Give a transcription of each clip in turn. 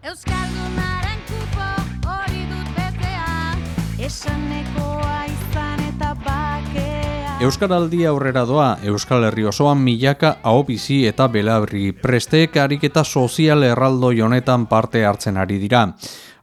Euskaldunaren kupo hori dut betea Esanekoa izan eta bakea Euskaraldi aurrera doa, Euskal Herri osoan milaka ahobizi eta belabri presteek ariketa sozial erraldo honetan parte hartzen ari dira.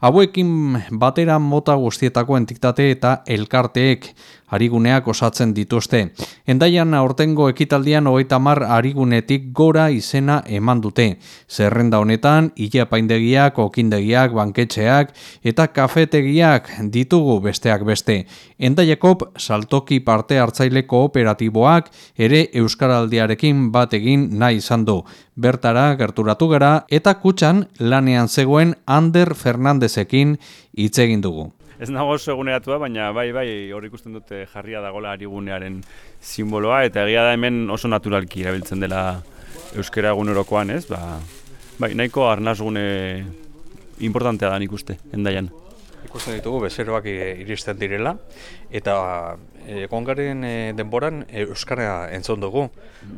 Hauekin batera mota guztietako entitate eta elkarteek ariguneak osatzen dituzte. Endaian aurtengo ekitaldian hogeita mar arigunetik gora izena eman dute. Zerrenda honetan, ia paindegiak, okindegiak, banketxeak eta kafetegiak ditugu besteak beste. Endaiakop saltoki parte hartzaile kooperatiboak ere Euskaraldiarekin bat egin nahi izan du. Bertara gerturatu gara eta kutxan lanean zegoen Ander Fernandezekin hitz egin dugu. Ez nago oso eguneratua, baina bai, bai, hor ikusten dute jarria dagola arigunearen simboloa, eta egia da hemen oso naturalki erabiltzen dela euskera egunerokoan, ez? Ba, bai, nahiko arnazgune importantea da nik uste, endaian. Ikusten ditugu bezeroak iristen direla eta egongaren e, denboran e, euskara entzun dugu.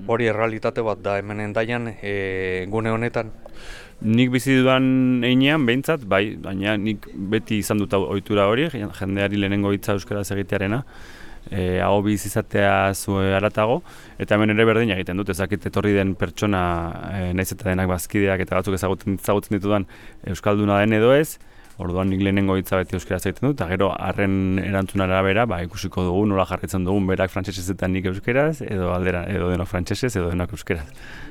Hori errealitate bat da hemen endaian e, gune honetan. Nik bizi dudan einean behintzat, bai, baina nik beti izan dut ohitura hori, jendeari lehenengo hitza euskaraz egitearena, e, hau biz izatea zu aratago, eta hemen ere berdin egiten dut, ezakit etorri den pertsona e, naiz eta denak bazkideak eta batzuk ezagutzen, ezagutzen ditudan euskalduna den edo ez, Orduan nik lehenengo hitza beti euskaraz egiten dut, eta gero harren erantzun arabera, ba, ikusiko dugu nola jarritzen dugun berak frantsesez eta nik euskeraz, edo aldera, edo denok frantsesez, edo denok euskeraz.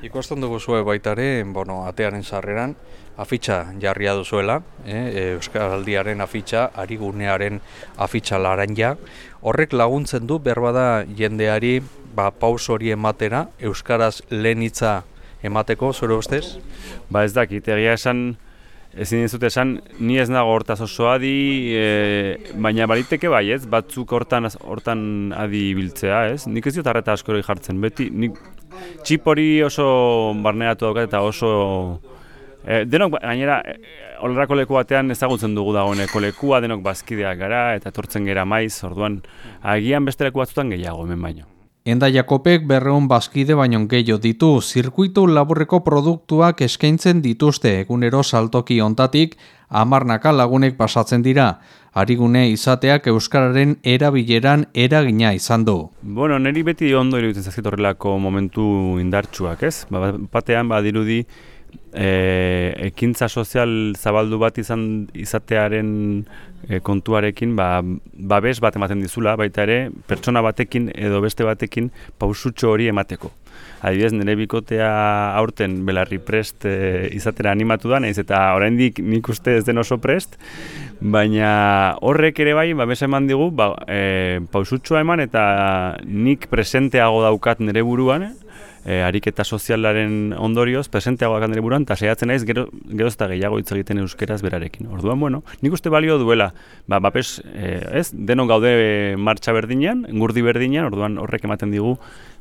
Ikusten dugu zue baitare, bueno, atearen sarreran, afitxa jarria duzuela, eh, Euskaraldiaren afitxa, arigunearen afitxa laranja. Horrek laguntzen du, berbada jendeari, ba, paus hori ematera, Euskaraz lehen hitza emateko, zure ustez? Ba ez dakit, egia esan, Ezin dizut esan, ni ez nago hortaz oso adi, e, baina baliteke bai ez, batzuk hortan hortan adi biltzea ez. Nik ez diot arreta asko jartzen, beti nik txip hori oso barneatu daukat eta oso... E, denok gainera, e, olerako leku batean ezagutzen dugu dagoeneko lekua, denok bazkideak gara eta etortzen gera maiz, orduan agian beste leku batzutan gehiago hemen baino. Enda Jakopek berreun bazkide baino gehiago ditu, zirkuitu laburreko produktuak eskaintzen dituzte egunero saltoki ontatik, amarnaka lagunek pasatzen dira. Arigune izateak Euskararen erabileran eragina izan du. Bueno, niri beti ondo iruditzen zazkit horrelako momentu indartsuak, ez? Ba, batean, badirudi, e, ekintza sozial zabaldu bat izan izatearen e, kontuarekin ba, babes bat ematen dizula baita ere pertsona batekin edo beste batekin pausutxo hori emateko. Adibidez, nire bikotea aurten belarri prest e, izatera animatu da, nahiz eta oraindik nik uste ez den oso prest, baina horrek ere bai, babes eman digu, ba, e, pausutxoa eman eta nik presenteago daukat nire buruan, e, ariketa sozialaren ondorioz, presenteagoak handere buruan, eta saiatzen naiz gero, gero eta gehiago hitz egiten euskeraz berarekin. Orduan, bueno, nik uste balio duela, ba, bapes, e, ez, denon gaude martxa berdinean, gurdi berdinean, orduan horrek ematen digu,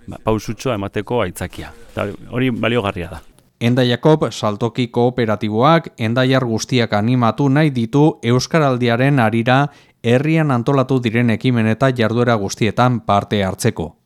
ba, pausutxoa emateko aitzakia. Eta hori baliogarria da. Enda Jakob saltoki kooperatiboak endaiar guztiak animatu nahi ditu Euskaraldiaren arira herrian antolatu diren ekimen eta jarduera guztietan parte hartzeko.